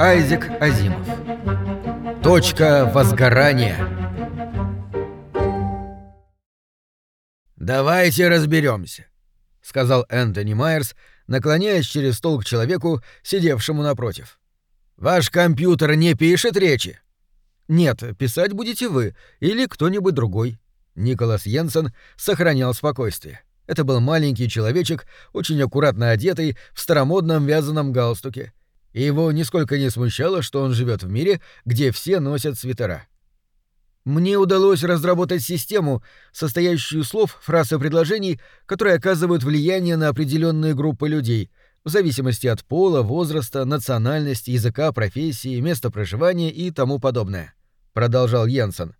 Айзек Азимов. Точка возгорания. «Давайте разберемся», — сказал Энтони Майерс, наклоняясь через стол к человеку, сидевшему напротив. «Ваш компьютер не пишет речи?» «Нет, писать будете вы или кто-нибудь другой». Николас Йенсен сохранял спокойствие. Это был маленький человечек, очень аккуратно одетый, в старомодном вязаном галстуке. И его нисколько не смущало, что он живет в мире, где все носят свитера. Мне удалось разработать систему, состоящую из слов, фраз и предложений, которые оказывают влияние на определенные группы людей, в зависимости от пола, возраста, национальности, языка, профессии, места проживания и тому подобное. Продолжал Йенсен.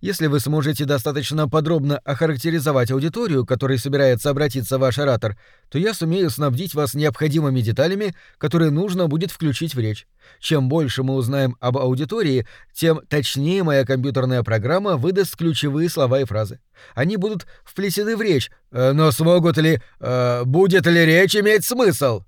Если вы сможете достаточно подробно охарактеризовать аудиторию, к которой собирается обратиться ваш оратор, то я сумею снабдить вас необходимыми деталями, которые нужно будет включить в речь. Чем больше мы узнаем об аудитории, тем точнее моя компьютерная программа выдаст ключевые слова и фразы. Они будут вплетены в речь. Э, но смогут ли... Э, будет ли речь иметь смысл?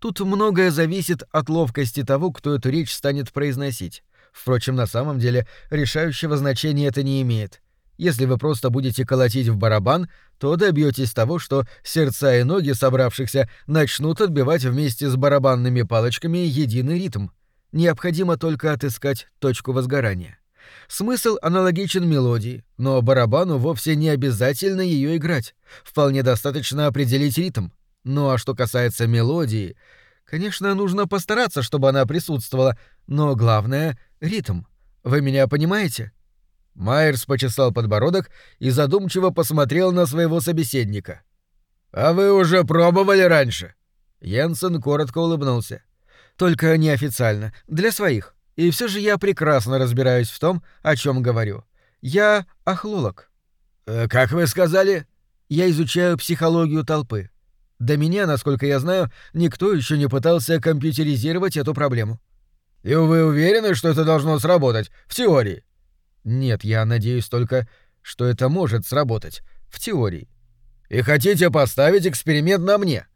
Тут многое зависит от ловкости того, кто эту речь станет произносить. Впрочем, на самом деле решающего значения это не имеет. Если вы просто будете колотить в барабан, то добьетесь того, что сердца и ноги собравшихся начнут отбивать вместе с барабанными палочками единый ритм. Необходимо только отыскать точку возгорания. Смысл аналогичен мелодии, но барабану вовсе не обязательно ее играть. Вполне достаточно определить ритм. Ну а что касается мелодии, конечно, нужно постараться, чтобы она присутствовала, но главное ритм. Вы меня понимаете?» Майерс почесал подбородок и задумчиво посмотрел на своего собеседника. «А вы уже пробовали раньше?» Йенсен коротко улыбнулся. «Только неофициально, для своих. И все же я прекрасно разбираюсь в том, о чем говорю. Я ахлолог». «Э, «Как вы сказали?» «Я изучаю психологию толпы. До меня, насколько я знаю, никто еще не пытался компьютеризировать эту проблему. И вы уверены, что это должно сработать? В теории? Нет, я надеюсь только, что это может сработать. В теории. И хотите поставить эксперимент на мне?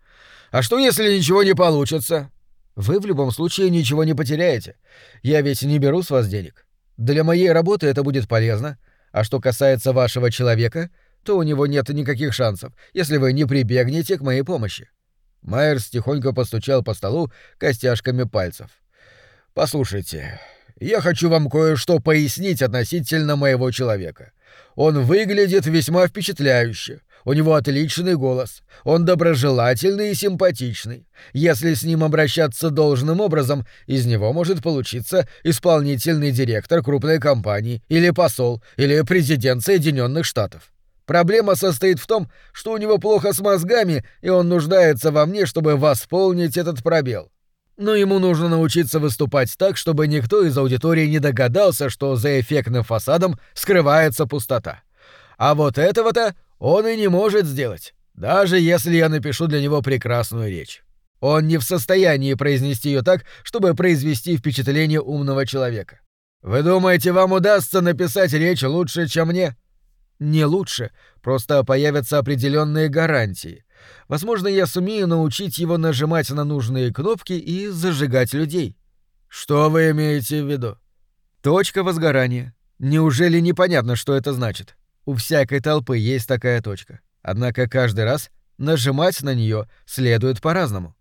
А что, если ничего не получится? Вы в любом случае ничего не потеряете. Я ведь не беру с вас денег. Для моей работы это будет полезно. А что касается вашего человека, то у него нет никаких шансов, если вы не прибегнете к моей помощи. Майерс тихонько постучал по столу костяшками пальцев. Послушайте, я хочу вам кое-что пояснить относительно моего человека. Он выглядит весьма впечатляюще. У него отличный голос. Он доброжелательный и симпатичный. Если с ним обращаться должным образом, из него может получиться исполнительный директор крупной компании, или посол, или президент Соединенных Штатов. Проблема состоит в том, что у него плохо с мозгами, и он нуждается во мне, чтобы восполнить этот пробел но ему нужно научиться выступать так, чтобы никто из аудитории не догадался, что за эффектным фасадом скрывается пустота. А вот этого-то он и не может сделать, даже если я напишу для него прекрасную речь. Он не в состоянии произнести ее так, чтобы произвести впечатление умного человека. Вы думаете, вам удастся написать речь лучше, чем мне? Не лучше, просто появятся определенные гарантии. Возможно, я сумею научить его нажимать на нужные кнопки и зажигать людей. Что вы имеете в виду? Точка возгорания. Неужели непонятно, что это значит? У всякой толпы есть такая точка. Однако каждый раз нажимать на нее следует по-разному.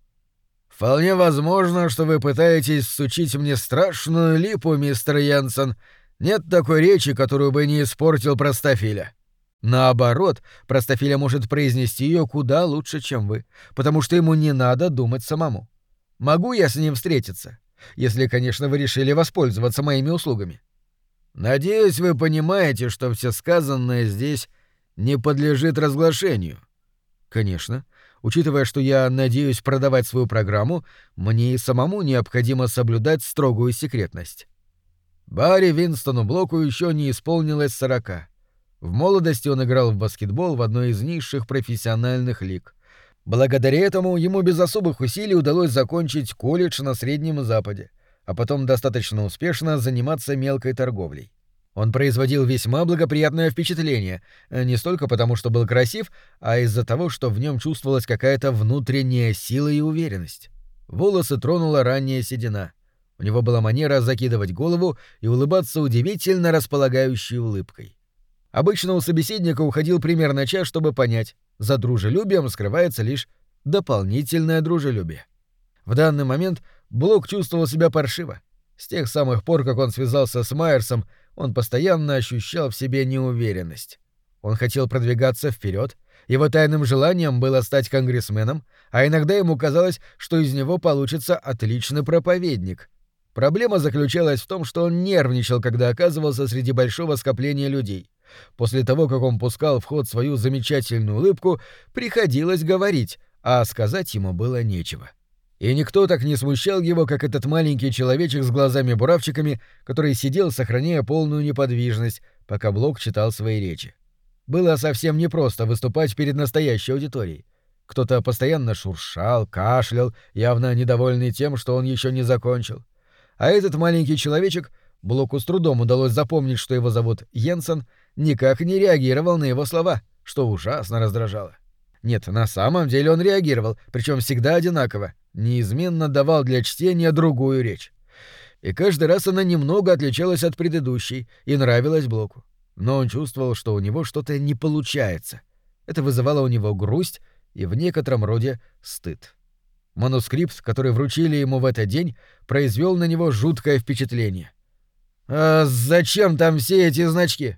Вполне возможно, что вы пытаетесь сучить мне страшную липу, мистер Янсен. Нет такой речи, которую бы не испортил простофиля. Наоборот, простофиля может произнести ее куда лучше, чем вы, потому что ему не надо думать самому. Могу я с ним встретиться? Если, конечно, вы решили воспользоваться моими услугами. Надеюсь, вы понимаете, что все сказанное здесь не подлежит разглашению. Конечно. Учитывая, что я надеюсь продавать свою программу, мне и самому необходимо соблюдать строгую секретность. Барри Винстону Блоку еще не исполнилось сорока. В молодости он играл в баскетбол в одной из низших профессиональных лиг. Благодаря этому ему без особых усилий удалось закончить колледж на Среднем Западе, а потом достаточно успешно заниматься мелкой торговлей. Он производил весьма благоприятное впечатление, не столько потому, что был красив, а из-за того, что в нем чувствовалась какая-то внутренняя сила и уверенность. Волосы тронула ранняя седина. У него была манера закидывать голову и улыбаться удивительно располагающей улыбкой. Обычно у собеседника уходил примерно час, чтобы понять, за дружелюбием скрывается лишь дополнительное дружелюбие. В данный момент Блок чувствовал себя паршиво. С тех самых пор, как он связался с Майерсом, он постоянно ощущал в себе неуверенность. Он хотел продвигаться вперед, его тайным желанием было стать конгрессменом, а иногда ему казалось, что из него получится отличный проповедник. Проблема заключалась в том, что он нервничал, когда оказывался среди большого скопления людей. После того, как он пускал в ход свою замечательную улыбку, приходилось говорить, а сказать ему было нечего. И никто так не смущал его, как этот маленький человечек с глазами-буравчиками, который сидел, сохраняя полную неподвижность, пока Блок читал свои речи. Было совсем непросто выступать перед настоящей аудиторией. Кто-то постоянно шуршал, кашлял, явно недовольный тем, что он еще не закончил. А этот маленький человечек, Блоку с трудом удалось запомнить, что его зовут Йенсен, никак не реагировал на его слова, что ужасно раздражало. Нет, на самом деле он реагировал, причем всегда одинаково, неизменно давал для чтения другую речь. И каждый раз она немного отличалась от предыдущей и нравилась Блоку. Но он чувствовал, что у него что-то не получается. Это вызывало у него грусть и в некотором роде стыд. Манускрипт, который вручили ему в этот день, произвел на него жуткое впечатление. «А зачем там все эти значки?»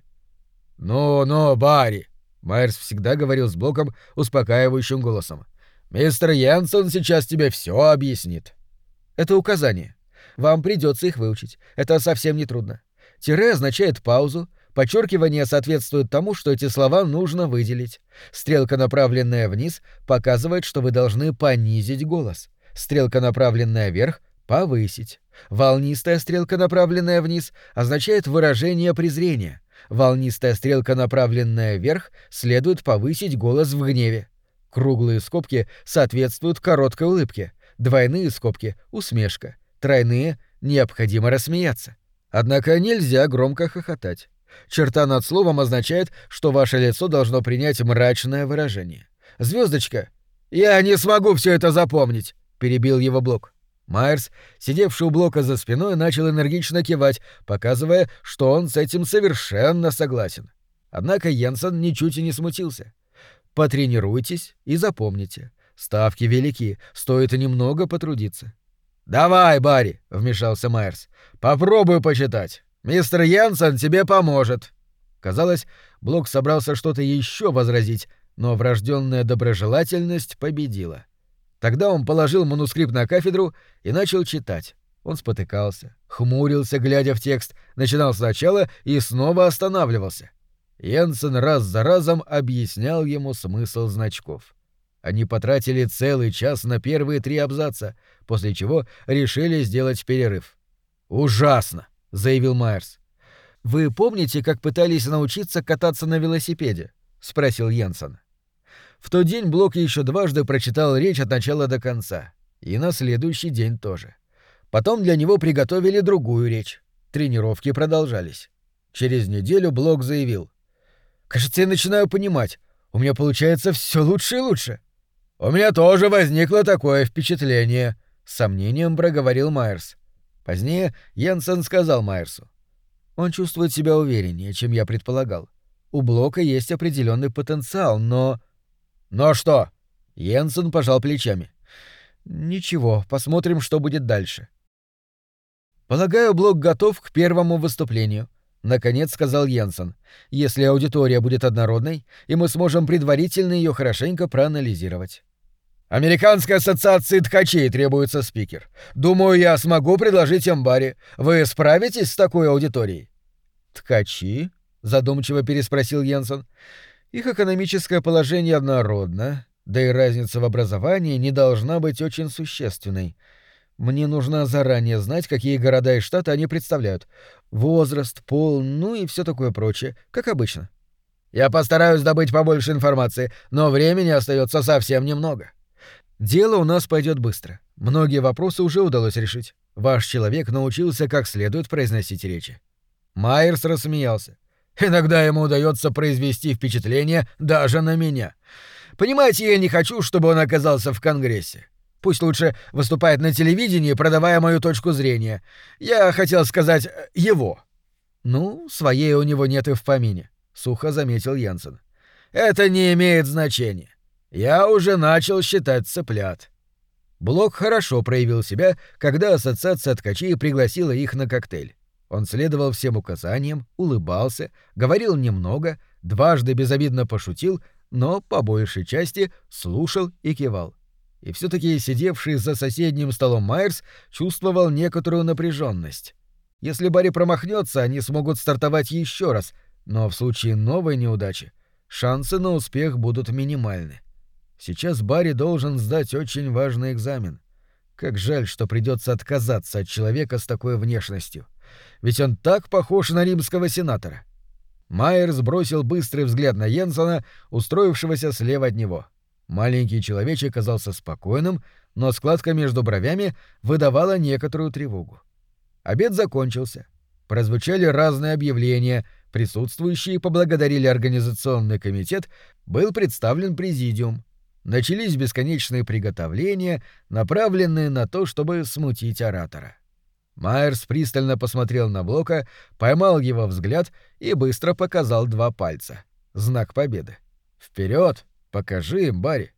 «Ну-ну, Барри!» — Майерс всегда говорил с Блоком успокаивающим голосом. Мистер Янсон сейчас тебе все объяснит. Это указание. Вам придется их выучить. Это совсем не трудно. Тире означает паузу, подчеркивание соответствует тому, что эти слова нужно выделить. Стрелка, направленная вниз, показывает, что вы должны понизить голос. Стрелка, направленная вверх, повысить. Волнистая стрелка, направленная вниз, означает выражение презрения. Волнистая стрелка, направленная вверх, следует повысить голос в гневе. Круглые скобки соответствуют короткой улыбке, двойные скобки — усмешка, тройные — необходимо рассмеяться. Однако нельзя громко хохотать. Черта над словом означает, что ваше лицо должно принять мрачное выражение. Звездочка. «Я не смогу все это запомнить», — перебил его Блок. Майерс, сидевший у Блока за спиной, начал энергично кивать, показывая, что он с этим совершенно согласен. Однако Йенсен ничуть и не смутился. Потренируйтесь и запомните. Ставки велики, стоит немного потрудиться. «Давай, Барри», — вмешался Майерс. «Попробуй почитать. Мистер Янсен тебе поможет». Казалось, Блок собрался что-то еще возразить, но врожденная доброжелательность победила. Тогда он положил манускрипт на кафедру и начал читать. Он спотыкался, хмурился, глядя в текст, начинал сначала и снова останавливался. Йенсен раз за разом объяснял ему смысл значков. Они потратили целый час на первые три абзаца, после чего решили сделать перерыв. «Ужасно!» — заявил Майерс. «Вы помните, как пытались научиться кататься на велосипеде?» — спросил Йенсен. В тот день Блок еще дважды прочитал речь от начала до конца. И на следующий день тоже. Потом для него приготовили другую речь. Тренировки продолжались. Через неделю Блок заявил. Кажется, я начинаю понимать. У меня получается все лучше и лучше. У меня тоже возникло такое впечатление, с сомнением проговорил Майерс. Позднее Янсен сказал Майерсу. Он чувствует себя увереннее, чем я предполагал. У Блока есть определенный потенциал, но... Но что? Йенсен пожал плечами. Ничего, посмотрим, что будет дальше. Полагаю, Блок готов к первому выступлению. — наконец сказал Йенсен, — «если аудитория будет однородной, и мы сможем предварительно ее хорошенько проанализировать». «Американской ассоциации ткачей требуется спикер. Думаю, я смогу предложить им Барри. Вы справитесь с такой аудиторией?» «Ткачи?» — задумчиво переспросил Йенсен. «Их экономическое положение однородно, да и разница в образовании не должна быть очень существенной. Мне нужно заранее знать, какие города и штаты они представляют. Возраст, пол, ну и все такое прочее, как обычно. Я постараюсь добыть побольше информации, но времени остается совсем немного. Дело у нас пойдет быстро. Многие вопросы уже удалось решить. Ваш человек научился как следует произносить речи. Майерс рассмеялся. Иногда ему удается произвести впечатление даже на меня. Понимаете, я не хочу, чтобы он оказался в Конгрессе. Пусть лучше выступает на телевидении, продавая мою точку зрения. Я хотел сказать э, его. Ну, своей у него нет и в помине, сухо заметил Янсен. Это не имеет значения. Я уже начал считать цыплят. Блок хорошо проявил себя, когда ассоциация ткачей пригласила их на коктейль. Он следовал всем указаниям, улыбался, говорил немного, дважды безобидно пошутил, но по большей части слушал и кивал. И все таки сидевший за соседним столом Майерс чувствовал некоторую напряженность. Если Барри промахнется, они смогут стартовать еще раз, но в случае новой неудачи шансы на успех будут минимальны. Сейчас Барри должен сдать очень важный экзамен. Как жаль, что придется отказаться от человека с такой внешностью. Ведь он так похож на римского сенатора. Майер сбросил быстрый взгляд на Йенсона, устроившегося слева от него. Маленький человечек казался спокойным, но складка между бровями выдавала некоторую тревогу. Обед закончился. Прозвучали разные объявления, присутствующие поблагодарили организационный комитет, был представлен президиум. Начались бесконечные приготовления, направленные на то, чтобы смутить оратора. Майерс пристально посмотрел на Блока, поймал его взгляд и быстро показал два пальца. Знак победы. Вперед, покажи им, Барри.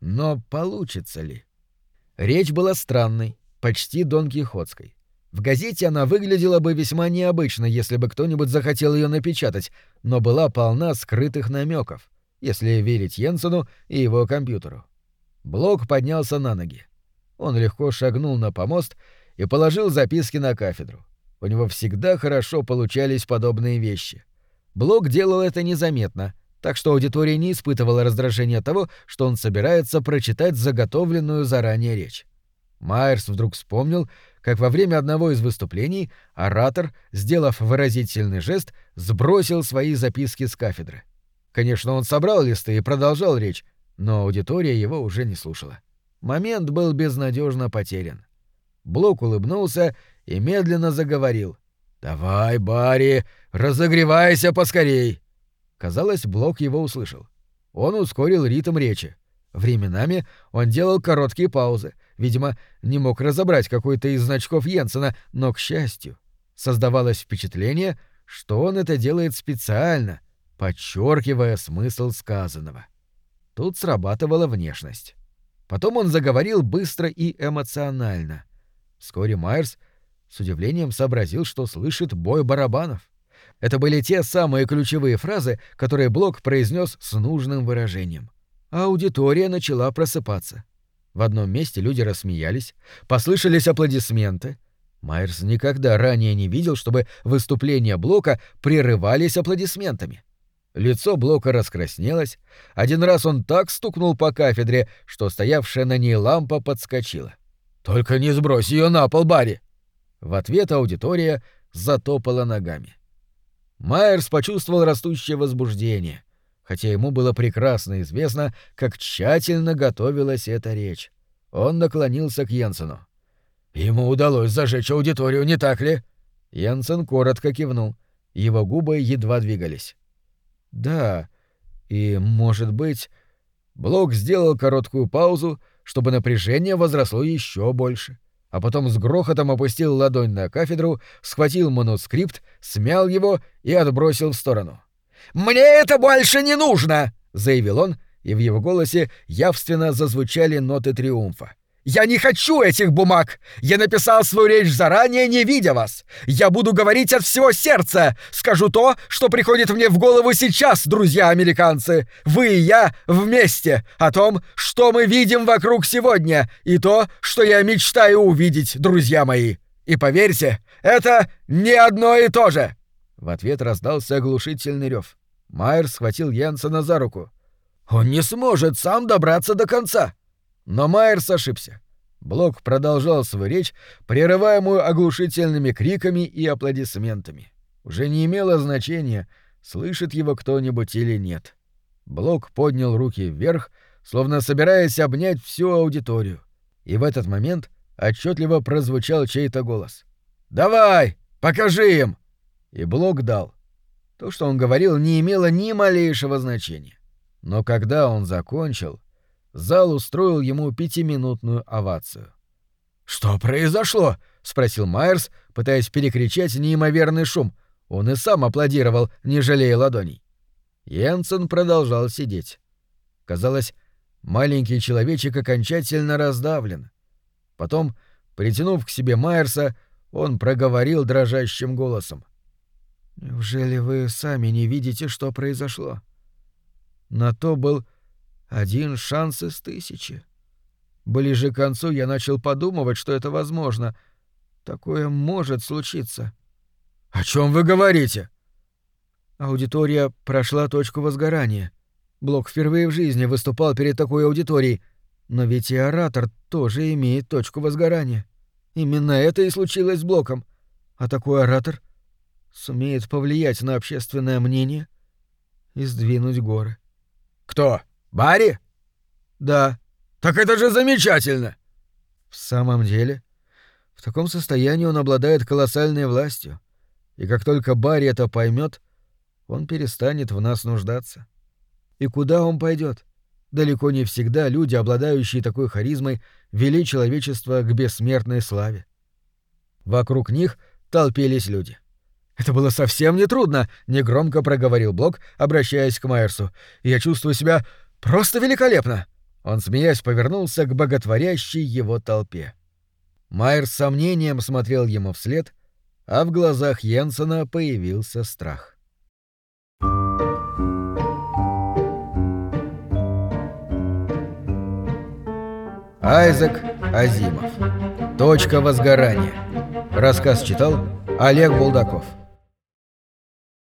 Но получится ли? Речь была странной, почти Дон Кихотской. В газете она выглядела бы весьма необычно, если бы кто-нибудь захотел ее напечатать, но была полна скрытых намеков если верить Йенсену и его компьютеру. Блок поднялся на ноги. Он легко шагнул на помост и положил записки на кафедру. У него всегда хорошо получались подобные вещи. Блок делал это незаметно, так что аудитория не испытывала раздражения того, что он собирается прочитать заготовленную заранее речь. Майерс вдруг вспомнил, как во время одного из выступлений оратор, сделав выразительный жест, сбросил свои записки с кафедры. Конечно, он собрал листы и продолжал речь, но аудитория его уже не слушала. Момент был безнадежно потерян. Блок улыбнулся и медленно заговорил. «Давай, Барри, разогревайся поскорей!» Казалось, Блок его услышал. Он ускорил ритм речи. Временами он делал короткие паузы, видимо, не мог разобрать какой-то из значков Йенсена, но, к счастью, создавалось впечатление, что он это делает специально, подчеркивая смысл сказанного. Тут срабатывала внешность. Потом он заговорил быстро и эмоционально. Вскоре Майерс с удивлением сообразил, что слышит бой барабанов. Это были те самые ключевые фразы, которые Блок произнес с нужным выражением. аудитория начала просыпаться. В одном месте люди рассмеялись, послышались аплодисменты. Майерс никогда ранее не видел, чтобы выступления Блока прерывались аплодисментами. Лицо Блока раскраснелось. Один раз он так стукнул по кафедре, что стоявшая на ней лампа подскочила. «Только не сбрось ее на пол, Барри!» В ответ аудитория затопала ногами. Майерс почувствовал растущее возбуждение, хотя ему было прекрасно известно, как тщательно готовилась эта речь. Он наклонился к Йенсену. «Ему удалось зажечь аудиторию, не так ли?» Йенсен коротко кивнул. Его губы едва двигались. Да, и, может быть... Блок сделал короткую паузу, чтобы напряжение возросло еще больше, а потом с грохотом опустил ладонь на кафедру, схватил манускрипт, смял его и отбросил в сторону. «Мне это больше не нужно!» — заявил он, и в его голосе явственно зазвучали ноты триумфа. Я не хочу этих бумаг! Я написал свою речь заранее, не видя вас! Я буду говорить от всего сердца! Скажу то, что приходит мне в голову сейчас, друзья-американцы! Вы и я вместе! О том, что мы видим вокруг сегодня, и то, что я мечтаю увидеть, друзья мои! И поверьте, это не одно и то же!» В ответ раздался оглушительный рев. Майер схватил Янсена за руку. «Он не сможет сам добраться до конца!» Но Майерс ошибся. Блок продолжал свою речь, прерываемую оглушительными криками и аплодисментами. Уже не имело значения, слышит его кто-нибудь или нет. Блок поднял руки вверх, словно собираясь обнять всю аудиторию. И в этот момент отчетливо прозвучал чей-то голос. «Давай, покажи им!» И Блок дал. То, что он говорил, не имело ни малейшего значения. Но когда он закончил, Зал устроил ему пятиминутную овацию. «Что произошло?» — спросил Майерс, пытаясь перекричать неимоверный шум. Он и сам аплодировал, не жалея ладоней. Йенсен продолжал сидеть. Казалось, маленький человечек окончательно раздавлен. Потом, притянув к себе Майерса, он проговорил дрожащим голосом. «Неужели вы сами не видите, что произошло? На то был один шанс из тысячи. Ближе к концу я начал подумывать, что это возможно. Такое может случиться». «О чем вы говорите?» Аудитория прошла точку возгорания. Блок впервые в жизни выступал перед такой аудиторией, но ведь и оратор тоже имеет точку возгорания. Именно это и случилось с Блоком. А такой оратор сумеет повлиять на общественное мнение и сдвинуть горы. «Кто? Барри?» «Да». «Так это же замечательно!» «В самом деле, в таком состоянии он обладает колоссальной властью, и как только Барри это поймет, он перестанет в нас нуждаться. И куда он пойдет? Далеко не всегда люди, обладающие такой харизмой, вели человечество к бессмертной славе. Вокруг них толпились люди. «Это было совсем нетрудно», — негромко проговорил Блок, обращаясь к Майерсу. «Я чувствую себя просто великолепно!» Он, смеясь, повернулся к боготворящей его толпе. Майер с сомнением смотрел ему вслед, а в глазах Йенсена появился страх. Айзек Азимов. Точка возгорания. Рассказ читал Олег Булдаков.